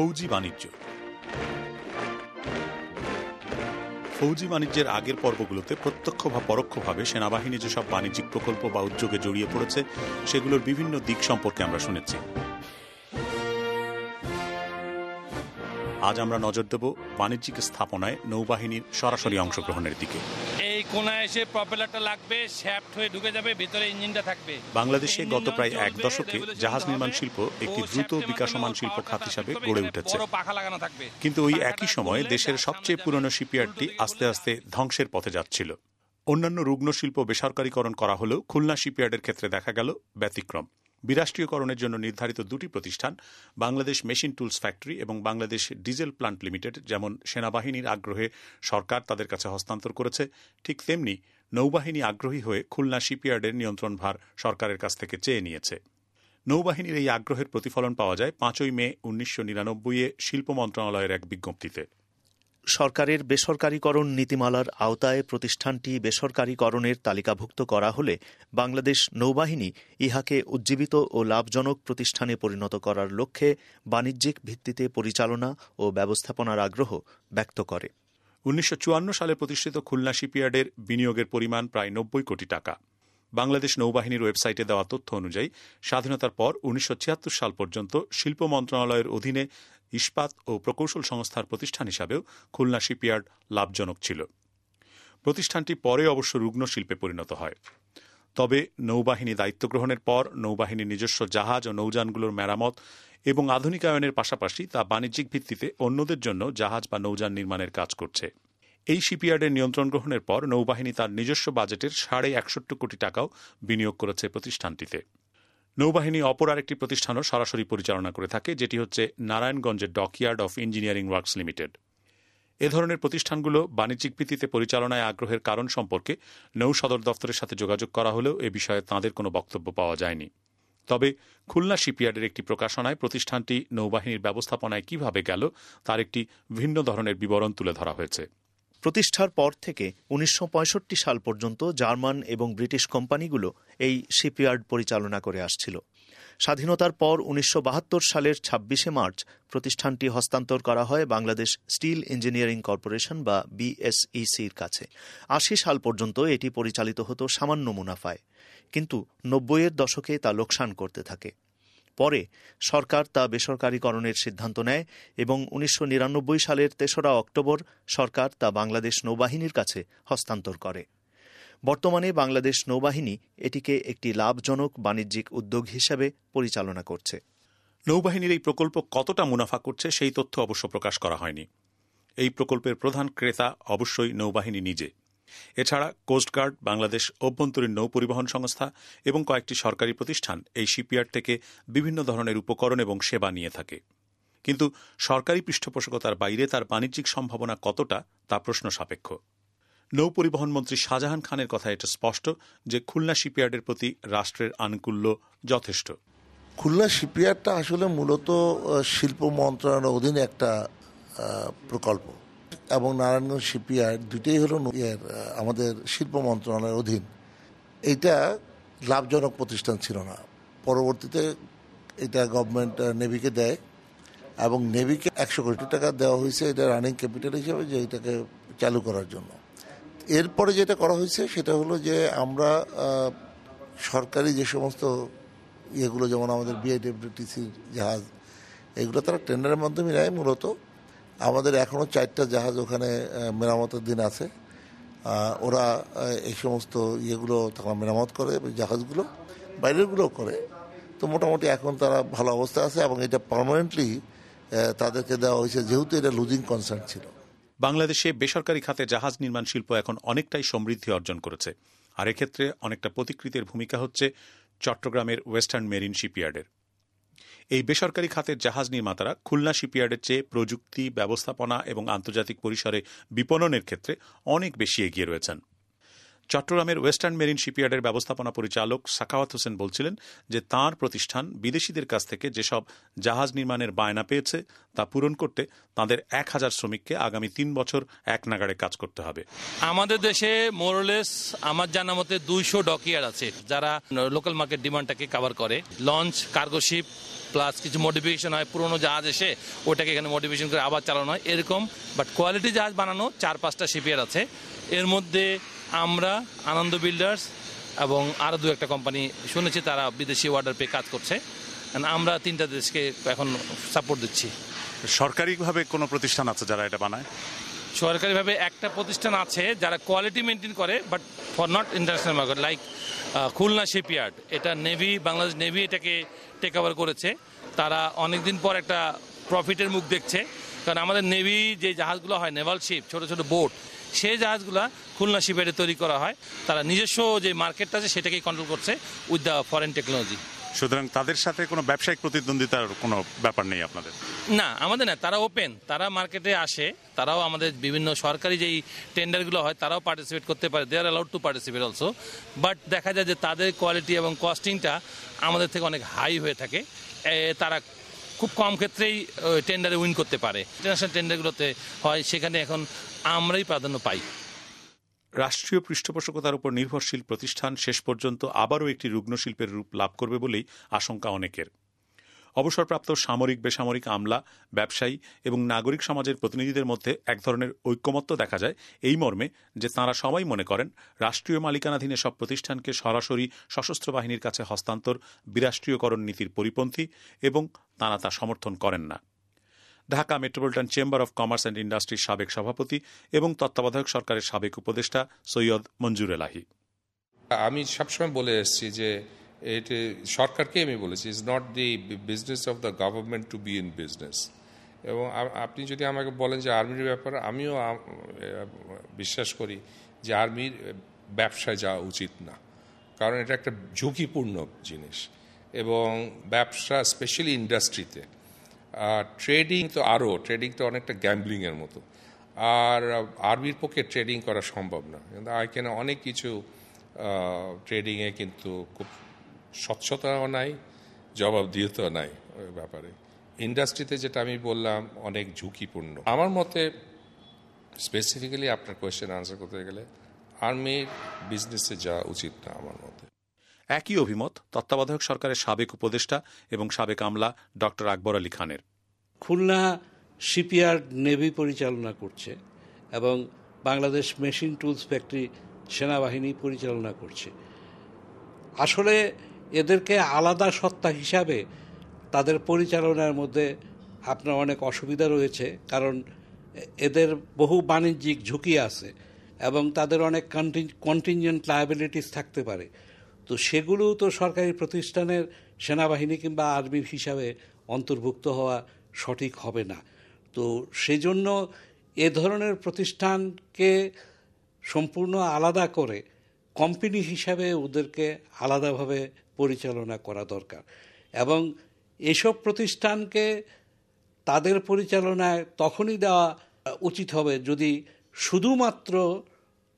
ফৌজি বাণিজ্য। ফৌজি বাণিজ্যের আগের পর্বগুলোতে প্রত্যক্ষ বা পরোক্ষভাবে সেনাবাহিনী যেসব বাণিজ্যিক প্রকল্প বা উদ্যোগে জড়িয়ে পড়েছে, সেগুলোর বিভিন্ন দিক সম্পর্কে আমরা শুনেছি। আজ আমরা নজর দেব বাণিজ্যিক স্থাপনায় নৌবাহিনীর সরাসরি অংশগ্রহণের দিকে। কোনায় এসে প্রপেলারটা লাগবে শ্যাফট হয়ে ঢুকে যাবে ভিতরে ইঞ্জিনটা থাকবে। বাংলাদেশে গত প্রায় এক দশকে জাহাজ নির্মাণ শিল্প একটি দ্রুত বিকাশমান শিল্প খাত হিসাবে গড়ে উঠেছে। কিন্তু ওই একই সময়ে দেশের সবচেয়ে পুরনো শিপইয়ার্ডটি আস্তে আস্তে ধ্বংসের পথে যাচ্ছিল। অন্যান্য রুগ্ন শিল্প বেসরকারীকরণ করা হলেও খুলনা শিপইয়ার্ডের ক্ষেত্রে দেখা গেল ব্যতিক্রম। বিরাষ্ট্রীয়করণের জন্য নির্ধারিত দুটি প্রতিষ্ঠান, বাংলাদেশ মেশিন টুলস ফ্যাক্টরি এবং বাংলাদেশ ডিজেল প্লান্ট লিমিটেড, যেমন সেনাবাহিনীর আগ্রহে সরকার তাদের কাছে হস্তান্তর করেছে, ঠিক তেমনি নৌবাহিনী আগ্রহী হয়ে খুলনা শিপইয়ার্ডের নিয়ন্ত্রণভার সরকারের কাছ থেকে চেয়ে নিয়েছে। নৌবাহিনীর এই আগ্রহের প্রতিফলন পাওয়া যায় পাঁচই মে উনিশশো নিরানব্বই শিল্প মন্ত্রণালয়ের এক বিজ্ঞপ্তিতে। সরকারের বেসরকারীকরণ নীতিমালার আওতায় প্রতিষ্ঠানটি বেসরকারীকরণের তালিকাভুক্ত করা হলে বাংলাদেশ নৌবাহিনী ইহাকে উজ্জীবিত ও লাভজনক প্রতিষ্ঠানে পরিণত করার লক্ষ্যে বাণিজ্যিক ভিত্তিতে পরিচালনা ও ব্যবস্থাপনার আগ্রহ ব্যক্ত করে। উনিশশো চুয়ান্ন সালে প্রতিষ্ঠিত খুলনা শিপইয়ার্ডের বিনিয়োগের পরিমাণ প্রায় নব্বই কোটি টাকা। বাংলাদেশ নৌবাহিনীর ওয়েবসাইটে দেওয়া তথ্য অনুযায়ী, স্বাধীনতার পর উনিশশো ছিয়াত্তর সাল পর্যন্ত শিল্প মন্ত্রণালয়ের অধীনে ইস্পাত ও প্রকৌশল সংস্থার প্রতিষ্ঠান হিসাবেও খুলনা শিপইয়ার্ড লাভজনক ছিল। প্রতিষ্ঠানটি পরে অবশ্য রুগ্ন শিল্পে পরিণত হয়। তবে নৌবাহিনী দায়িত্ব গ্রহণের পর নৌবাহিনীর নিজস্ব জাহাজ ও নৌযানগুলোর মেরামত এবং আধুনিকায়নের পাশাপাশি তা বাণিজ্যিক ভিত্তিতে অন্যদের জন্য জাহাজ বা নৌযান নির্মাণের কাজ করছে। এই শিপইয়ার্ডের নিয়ন্ত্রণ গ্রহণের পর নৌবাহিনী তার নিজস্ব বাজেটের সাড়ে একষট্টি কোটি টাকাও বিনিয়োগ করেছে প্রতিষ্ঠানটিতে। নৌবাহিনী অপর আরেকটি প্রতিষ্ঠানও সরাসরি পরিচালনা করে থাকে, যেটি হচ্ছে নারায়ণগঞ্জের dockyard of engineering works limited. এ ধরনের প্রতিষ্ঠানগুলো বাণিজ্যিক ভিত্তিতে পরিচালনায় আগ্রহের কারণ সম্পর্কে নৌ সদর দফতরের সাথে যোগাযোগ করা হলেও এ বিষয়ে তাঁদের কোনো বক্তব্য পাওয়া যায়নি। তবে খুলনা শিপইয়ার্ডের একটি প্রকাশনায় প্রতিষ্ঠানটি নৌবাহিনীর ব্যবস্থাপনায় কীভাবে গেল, তার একটি ভিন্ন ধরনের বিবরণ তুলে ধরা হয়েছে। প্রতিষ্ঠার পর থেকে উনিশশো পঁয়ষট্টি সাল পর্যন্ত জার্মান এবং ব্রিটিশ কোম্পানিগুলো এই শিপইয়ার্ড পরিচালনা করে আসছিল। স্বাধীনতার পর উনিশশো বাহাত্তর সালের ছাব্বিশে মার্চ প্রতিষ্ঠানটি হস্তান্তর করা হয় বাংলাদেশ স্টিল ইঞ্জিনিয়ারিং কর্পোরেশন বা বিএসইসির কাছে। আশি সাল পর্যন্ত এটি পরিচালিত হতো সামান্য মুনাফায়। কিন্তু নব্বইয়ের দশকে তা লোকসান করতে থাকে। পরে সরকার তা বেসরকারীকরণের সিদ্ধান্ত নেয় এবং উনিশশো নিরানব্বই সালের তেসরা অক্টোবর সরকার তা বাংলাদেশ নৌবাহিনীর কাছে হস্তান্তর করে। বর্তমানে বাংলাদেশ নৌবাহিনী এটিকে একটি লাভজনক বাণিজ্যিক উদ্যোগ হিসেবে পরিচালনা করছে। নৌবাহিনীর এই প্রকল্প কতটা মুনাফা করছে সেই তথ্য অবশ্য প্রকাশ করা হয়নি। এই প্রকল্পের প্রধান ক্রেতা অবশ্যই নৌবাহিনী নিজে। এছাড়া কোস্টগার্ড, বাংলাদেশ অভ্যন্তরীণ নৌ পরিবহন সংস্থা এবং কয়েকটি সরকারি প্রতিষ্ঠান এই শিপইয়ার্ড থেকে বিভিন্ন ধরনের উপকরণ এবং সেবা নিয়ে থাকে। কিন্তু সরকারি পৃষ্ঠপোষকতার বাইরে তার বাণিজ্যিক সম্ভাবনা কতটা, তা প্রশ্ন সাপেক্ষ। নৌ পরিবহন মন্ত্রী শাহজাহান খানের কথা এটা স্পষ্ট যে খুলনা শিপইয়ার্ডের প্রতি রাষ্ট্রের আনুকূল্য যথেষ্ট। খুলনা শিপইয়ার্ডটা আসলে মূলত শিল্প মন্ত্রণালয়ের অধীনে একটা প্রকল্প। এবং নারায়ণগঞ্জ শিপইয়ার্ড দুটোই হলো আমাদের শিল্প মন্ত্রণালয়ের অধীন। এইটা লাভজনক প্রতিষ্ঠান ছিল না। পরবর্তীতে এটা গভর্নমেন্ট নেভিকে দেয় এবং নেভিকে একশো কোটি টাকা দেওয়া হয়েছে এটা রানিং ক্যাপিটাল হিসেবে যে এটাকে চালু করার জন্য। এরপরে যেটা করা হয়েছে সেটা হলো যে আমরা সরকারি যে সমস্ত ইয়েগুলো যেমন আমাদের বিআইডব্লিউটিসির জাহাজ, এগুলো তারা টেন্ডারের মাধ্যমে নেয় মূলত। আমাদের এখনও চারটা জাহাজ ওখানে মেরামতের দিন আছে। ওরা এই সমস্ত ইয়েগুলো তারা মেরামত করে জাহাজগুলো বাইরেরগুলো করে। তো মোটামুটি এখন তারা ভালো অবস্থায় আছে এবং এটা পার্মানেন্টলি তাদেরকে দেওয়া হয়েছে, যেহেতু এটা লুজিং কনসার্ন ছিল। বাংলাদেশে বেসরকারি খাতে জাহাজ নির্মাণ শিল্প এখন অনেকটাই সমৃদ্ধি অর্জন করেছে। আর এক্ষেত্রে অনেকটা প্রতিকৃতির ভূমিকা হচ্ছে চট্টগ্রামের ওয়েস্টার্ন মেরিন শিপইয়ার্ডের এই বেসরকারি খাতের জাহাজ নির্মাতারা খুলনা শিপইয়ার্ডের চেয়ে প্রযুক্তি, ব্যবস্থাপনা এবং আন্তর্জাতিক পরিসরে বিপণনের ক্ষেত্রে অনেক বেশি এগিয়ে রয়েছেন। চট্টগ্রামের ওয়েস্টার্ন মেরিন শিপইয়ার্ডের ব্যবস্থাপনা পরিচালক সাকাওয়াত হোসেন বলছিলেন যে তার প্রতিষ্ঠান বিদেশিদের কাছ থেকে যেসব জাহাজ নির্মাণের বায়না পেয়েছে তা পূরণ করতে তাদের এক হাজার শ্রমিককে আগামী তিন বছর এক নাগাড়ে কাজ করতে হবে। আমাদের দেশে মোরলেস আমার জানা মতে দুইশো ডকিয়ার আছে যারা লোকাল মার্কেট ডিমান্ডটাকে কভার করে। লঞ্চ কার্গোশিপ প্লাস কিছু মডিফিকেশন হয়, পুরোনো জাহাজ এসে ওটাকে এখানে মডিফিকেশন করে আবার চালানো হয়, এরকম। বাট কোয়ালিটি জাহাজ বানানো চার পাঁচটা শিপিয়ার আছে। এর মধ্যে আমরা আনন্দ বিল্ডার্স এবং আরও দু একটা কোম্পানি শুনেছি তারা বিদেশি অর্ডার পেয়ে কাজ করছে। আমরা তিনটা দেশকে এখন সাপোর্ট দিচ্ছি। সরকারিভাবে কোনো প্রতিষ্ঠান আছে যারা এটা বানায়? সরকারিভাবে একটা প্রতিষ্ঠান আছে যারা কোয়ালিটি মেনটেন করে but for not international market like Khulna shipyard এটা নেভি বাংলাদেশ নেভি এটাকে টেক ওভার করেছে। তারা অনেকদিন পর একটা প্রফিটের মুখ দেখছে। কারণ আমাদের নেভি যে জাহাজগুলো হয় নেভাল শিপ ছোট ছোট বোট সেই জাহাজগুলো খুলনা শিপইয়ার্ডে তৈরি করা হয়। তারা নিজস্ব যে মার্কেটটা আছে সেটাকেই কন্ট্রোল করছে উইথ দ্য ফরেন টেকনোলজি সুতরাং তাদের সাথে কোনো ব্যবসায়িক প্রতিদ্বন্দ্বিতার কোনো ব্যাপার নেই আপনাদের? না আমাদের না তারা ওপেন তারা মার্কেটে আসে তারাও আমাদের বিভিন্ন সরকারি যেই টেন্ডারগুলো হয় তারাও পার্টিসিপেট করতে পারে। They are allowed to participate also but দেখা যায় যে তাদের কোয়ালিটি এবং কস্টিংটা আমাদের থেকে অনেক হাই হয়ে থাকে। তারা খুব কম ক্ষেত্রেই টেন্ডারে উইন করতে পারে। ইন্টারন্যাশনাল টেন্ডারগুলোতে হয়, সেখানে এখন আমরাই প্রাধান্য পাই। রাষ্ট্রীয় পৃষ্ঠপোষকতার উপর নির্ভরশীল প্রতিষ্ঠান শেষ পর্যন্ত আবারও একটি রুগ্ন শিল্পের রূপ লাভ করবে বলেই আশঙ্কা অনেকের। অবসরপ্রাপ্ত সামরিক, বেসামরিক আমলা, ব্যবসায়ী এবং নাগরিক সমাজের প্রতিনিধিদের মধ্যে এক ধরনের ঐক্যমত্য দেখা যায়। এই মর্মে যে তাঁরা সবাই মনে করেন, রাষ্ট্রীয় মালিকানাধীন সব প্রতিষ্ঠানকে সরাসরি সশস্ত্র বাহিনীর কাছে হস্তান্তর বিরাষ্ট্রীয়করণ নীতির পরিপন্থী এবং তাঁরা তা সমর্থন করেন না। Dhaka metropolitan chamber of commerce and ইন্ডাস্ট্রির সাবেক সভাপতি এবং তত্ত্বাবধায়ক সরকারের সাবেক উপদেষ্টা সৈয়দ মঞ্জুর এলাহি। আমি সবসময় বলে এসেছি যে এটি সরকারকে আমি বলেছি is not the business of the government to be in business এবং আপনি যদি আমাকে বলেন যে আর্মির ব্যাপারে, আমিও বিশ্বাস করি যে আর্মির ব্যবসায় যাওয়া উচিত না। কারণ এটা একটা ঝুঁকিপূর্ণ জিনিস। এবং ব্যবসা স্পেশালি ইন্ডাস্ট্রিতে ট্রেডিং তো আরও ট্রেডিং তো অনেকটা গ্যাম্বলিংয়ের মতো। আর আর্মির পক্ষে ট্রেডিং করা সম্ভব না। কিন্তু এখানে অনেক কিছু ট্রেডিংয়ে কিন্তু খুব স্বচ্ছতাও নাই জবাবদিহিতাও নাই ওই ব্যাপারে। ইন্ডাস্ট্রিতে যেটা আমি বললাম অনেক ঝুঁকিপূর্ণ। আমার মতে স্পেসিফিক্যালি আপনার কোয়েশ্চেন আনসার করতে গেলে আর্মির বিজনেসে যাওয়া উচিত না আমার মতে। একই অভিমত তত্ত্বাবধায়ক সরকারের সাবেক উপদেষ্টা এবং সাবেক আমলা ড আকবর আলী খানের। খুলনা শিপইয়ার্ড নেভি পরিচালনা করছে এবং বাংলাদেশ মেশিন টুলস ফ্যাক্টরি সেনাবাহিনী পরিচালনা করছে। আসলে এদেরকে আলাদা সত্তা হিসাবে তাদের পরিচালনার মধ্যে আপনার অনেক অসুবিধা রয়েছে, কারণ এদের বহু বাণিজ্যিক ঝুঁকি আছে এবং তাদের অনেক কন্টিনজেন্ট লায়াবিলিটিস থাকতে পারে। তো সেগুলো তো সরকারি প্রতিষ্ঠানের সেনাবাহিনী কিংবা আর্মির হিসাবে অন্তর্ভুক্ত হওয়া সঠিক হবে না। তো সেই জন্য এ ধরনের প্রতিষ্ঠানকে সম্পূর্ণ আলাদা করে কোম্পানি হিসাবে ওদেরকে আলাদাভাবে পরিচালনা করা দরকার। এবং এসব প্রতিষ্ঠানকে তাদের পরিচালনায় তখনই দেওয়া উচিত হবে যদি শুধুমাত্র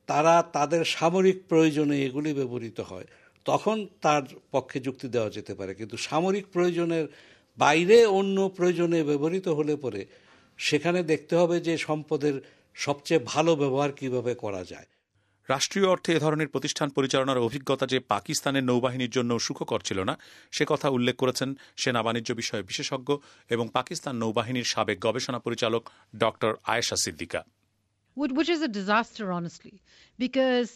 তারা তাদের সামরিক প্রয়োজনে এগুলি ব্যবহৃত হয়, তখন তার পক্ষে যুক্তি দেওয়া যেতে পারে। কিন্তু সামরিক প্রয়োজনের বাইরে অন্য প্রয়োজনে ব্যবহৃত হলে পরে সেখানে দেখতে হবে যে সম্পদের সবচেয়ে ভালো ব্যবহার কীভাবে করা যায়। রাষ্ট্রীয় অর্থে এ ধরনের প্রতিষ্ঠান পরিচালনার অভিজ্ঞতা যে পাকিস্তানের নৌবাহিনীর জন্য সুখকর ছিল না সে কথা উল্লেখ করেছেন সেনা বাণিজ্য বিষয়ে বিশেষজ্ঞ এবং পাকিস্তান নৌবাহিনীর সাবেক গবেষণা পরিচালক ড Ayesha Siddika Which which is a disaster, honestly, because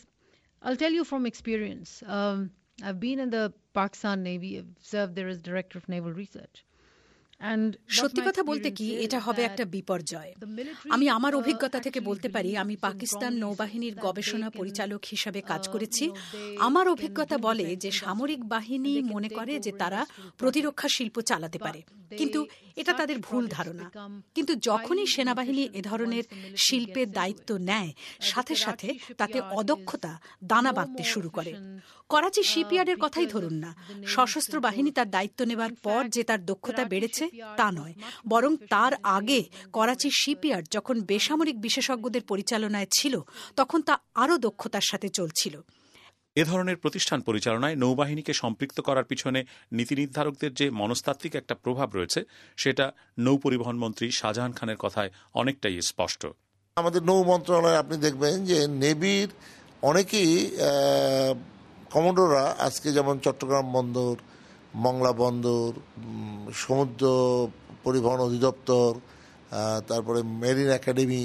I'll tell you from experience. Um, I've been in the Pakistan Navy, I've served there as director of naval research. সত্যি কথা বলতে কি এটা হবে একটা বিপর্যয়। আমি আমার অভিজ্ঞতা থেকে বলতে পারি আমি পাকিস্তান নৌবাহিনীর গবেষণা পরিচালক হিসাবে কাজ করেছি। আমার অভিজ্ঞতা বলে যে সামরিক বাহিনী মনে করে যে তারা প্রতিরক্ষা শিল্প চালাতে পারে। কিন্তু এটা তাদের ভুল ধারণা। কিন্তু যখনই সেনাবাহিনী এ ধরনের শিল্পের দায়িত্ব নেয় সাথে সাথে তাতে অদক্ষতা দানা বাঁধতে শুরু করে। করাচি শিপইয়ার্ডের কথাই ধরুন না। সশস্ত্র বাহিনী তার দায়িত্ব নেবার পর যে তার দক্ষতা বেড়েছে তা নয়। বরং তার আগে করাচি শিপইয়ার্ড যখন বেসামরিক বিশেষজ্ঞদের পরিচালনায় ছিল তখন তা আরও দক্ষতার সাথে চলছিল। এ ধরনের প্রতিষ্ঠান পরিচালনায় নৌবাহিনীকে সম্পৃক্ত করার পিছনে নীতি নির্ধারকদের যে মনস্তাত্ত্বিক একটা প্রভাব রয়েছে, সেটা নৌ পরিবহন মন্ত্রী শাহজাহান খানের কথায় অনেকটাই স্পষ্ট। আমাদের নৌ মন্ত্রণালয়ে আপনি দেখবেন যে নেভির অনেকেই কমোডোরা, আজকে যেমন চট্টগ্রাম বন্দর, মংলা বন্দর সমুদ্র পরিবহন অধিদপ্তর তারপরে মেরিন একাডেমি,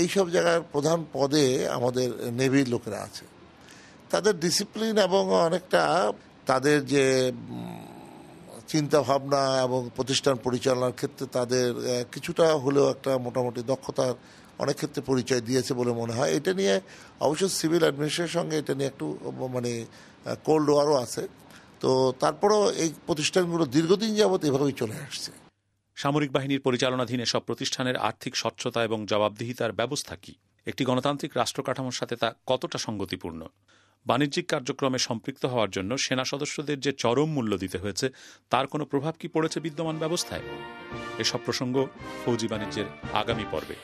এইসব জায়গার প্রধান পদে আমাদের নেভির লোকেরা আছে। তাদের ডিসিপ্লিন এবং অনেকটা তাদের যে চিন্তা ভাবনা এবং প্রতিষ্ঠান পরিচালনার ক্ষেত্রে তাদের কিছুটা হলেও একটা মোটামুটি দক্ষতার অনেক ক্ষেত্রে পরিচয় দিয়েছে বলে মনে হয়। এটা নিয়ে অবশ্য সিভিল অ্যাডমিনিস্ট্রেশনের সঙ্গে এটা নিয়ে একটু মানে কোল্ড ওয়ারও আছে। তো তারপরেও এই প্রতিষ্ঠানগুলো দীর্ঘদিন যাবত এভাবেই চলে আসছে। সামরিক বাহিনীর পরিচালনাধীন সব প্রতিষ্ঠানের আর্থিক স্বচ্ছতা এবং জবাবদিহিতার ব্যবস্থা কি? একটি গণতান্ত্রিক রাষ্ট্র কাঠামোর সাথে তা কতটা সঙ্গতিপূর্ণ? বাণিজ্যিক কার্যক্রমে সম্পৃক্ত হওয়ার জন্য সেনা সদস্যদের যে চরম মূল্য দিতে হয়েছে, তার কোনো প্রভাব কি পড়েছে বিদ্যমান ব্যবস্থায়? এসব প্রসঙ্গ ফৌজি বাণিজ্যের আগামী পর্বে।